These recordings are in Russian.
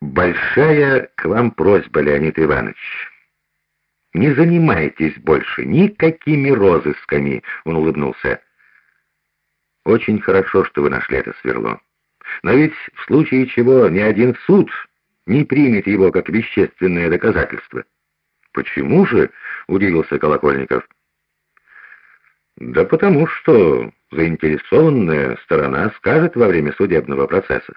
«Большая к вам просьба, Леонид Иванович. Не занимайтесь больше никакими розысками», — он улыбнулся. «Очень хорошо, что вы нашли это сверло. Но ведь в случае чего ни один суд не примет его как вещественное доказательство». «Почему же?» — удивился Колокольников. «Да потому что заинтересованная сторона скажет во время судебного процесса.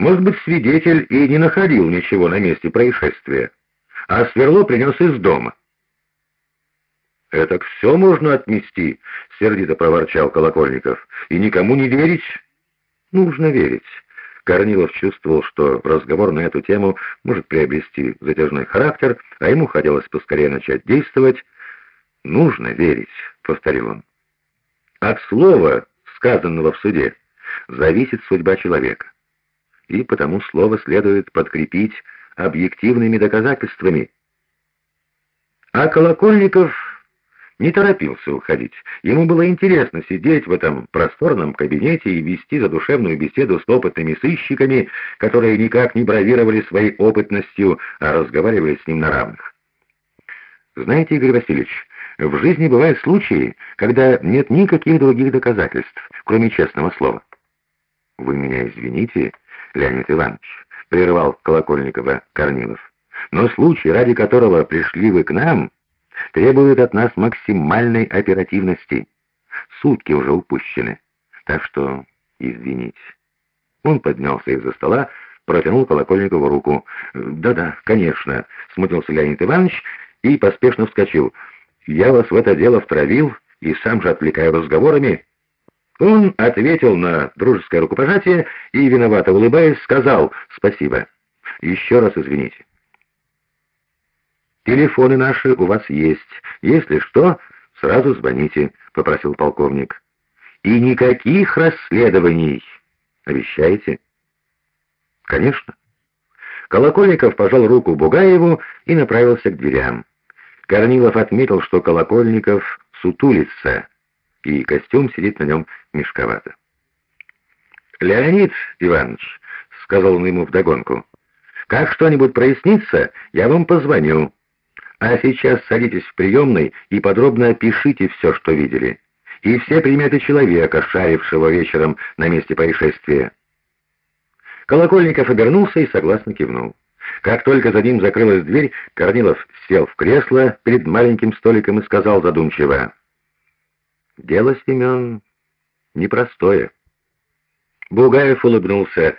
Может быть, свидетель и не находил ничего на месте происшествия, а сверло принес из дома. «Это все можно отмести», — сердито проворчал Колокольников, — «и никому не верить». «Нужно верить». Корнилов чувствовал, что разговор на эту тему может приобрести затяжной характер, а ему хотелось поскорее начать действовать. «Нужно верить», — повторил он. «От слова, сказанного в суде, зависит судьба человека и потому слово следует подкрепить объективными доказательствами. А Колокольников не торопился уходить. Ему было интересно сидеть в этом просторном кабинете и вести задушевную беседу с опытными сыщиками, которые никак не бравировали своей опытностью, а разговаривали с ним на равных. Знаете, Игорь Васильевич, в жизни бывают случаи, когда нет никаких других доказательств, кроме честного слова. Вы меня извините, Леонид Иванович, прервал Колокольникова Корнилов. Но случай, ради которого пришли вы к нам, требует от нас максимальной оперативности. Сутки уже упущены, так что извините. Он поднялся из-за стола, протянул Колокольникову руку. «Да-да, конечно», — смутился Леонид Иванович и поспешно вскочил. «Я вас в это дело втравил и сам же отвлекаю разговорами. Он ответил на дружеское рукопожатие и, виновато улыбаясь, сказал «Спасибо. Еще раз извините». «Телефоны наши у вас есть. Если что, сразу звоните», — попросил полковник. «И никаких расследований. Обещаете?» «Конечно». Колокольников пожал руку Бугаеву и направился к дверям. Корнилов отметил, что Колокольников сутулится и костюм сидит на нем мешковато. «Леонид Иванович», — сказал он ему вдогонку, — «как что-нибудь прояснится, я вам позвоню. А сейчас садитесь в приемной и подробно опишите все, что видели, и все приметы человека, шарившего вечером на месте происшествия». Колокольников обернулся и согласно кивнул. Как только за ним закрылась дверь, Корнилов сел в кресло перед маленьким столиком и сказал задумчиво, Дело, Семен, непростое. Бугаев улыбнулся.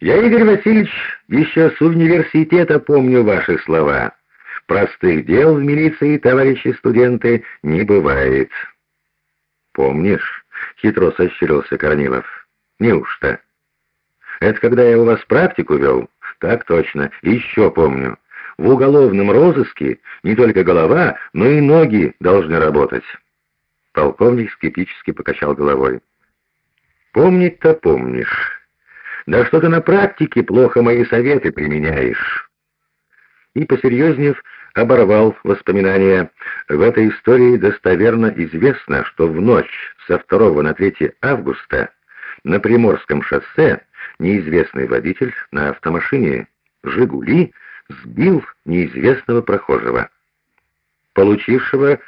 «Я, Игорь Васильевич, еще с университета помню ваши слова. Простых дел в милиции, товарищи студенты, не бывает». «Помнишь?» — хитро сощурился Корнилов. «Неужто?» «Это когда я у вас практику вел?» «Так точно, еще помню. В уголовном розыске не только голова, но и ноги должны работать». Полковник скептически покачал головой. «Помнить-то помнишь. Да что ты на практике плохо мои советы применяешь». И, посерьезнев, оборвал воспоминания. В этой истории достоверно известно, что в ночь со 2 на 3 августа на Приморском шоссе неизвестный водитель на автомашине «Жигули» сбил неизвестного прохожего, получившего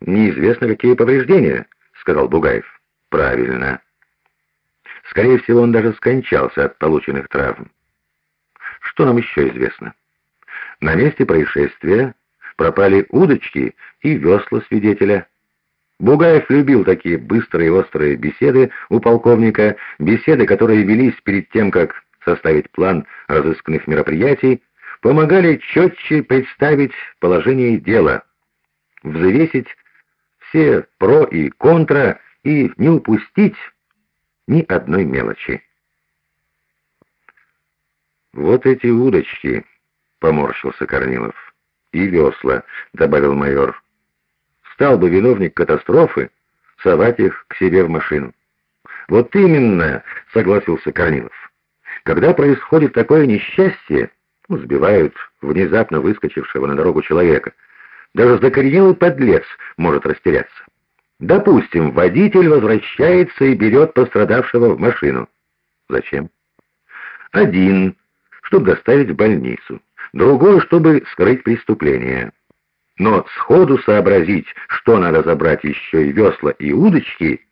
«Неизвестно, какие повреждения», — сказал Бугаев. «Правильно. Скорее всего, он даже скончался от полученных травм. Что нам еще известно? На месте происшествия пропали удочки и весла свидетеля. Бугаев любил такие быстрые и острые беседы у полковника, беседы, которые велись перед тем, как составить план разыскных мероприятий, помогали четче представить положение дела, взвесить все про и контра и не упустить ни одной мелочи. «Вот эти удочки», — поморщился Корнилов. «И весла», — добавил майор. «Стал бы виновник катастрофы совать их к себе в машину». «Вот именно», — согласился Корнилов. «Когда происходит такое несчастье, ну, сбивают внезапно выскочившего на дорогу человека, — даже закоренелый подлец может растеряться. Допустим, водитель возвращается и берет пострадавшего в машину. Зачем? Один, чтобы доставить в больницу, другой, чтобы скрыть преступление. Но сходу сообразить, что надо забрать еще и весла, и удочки,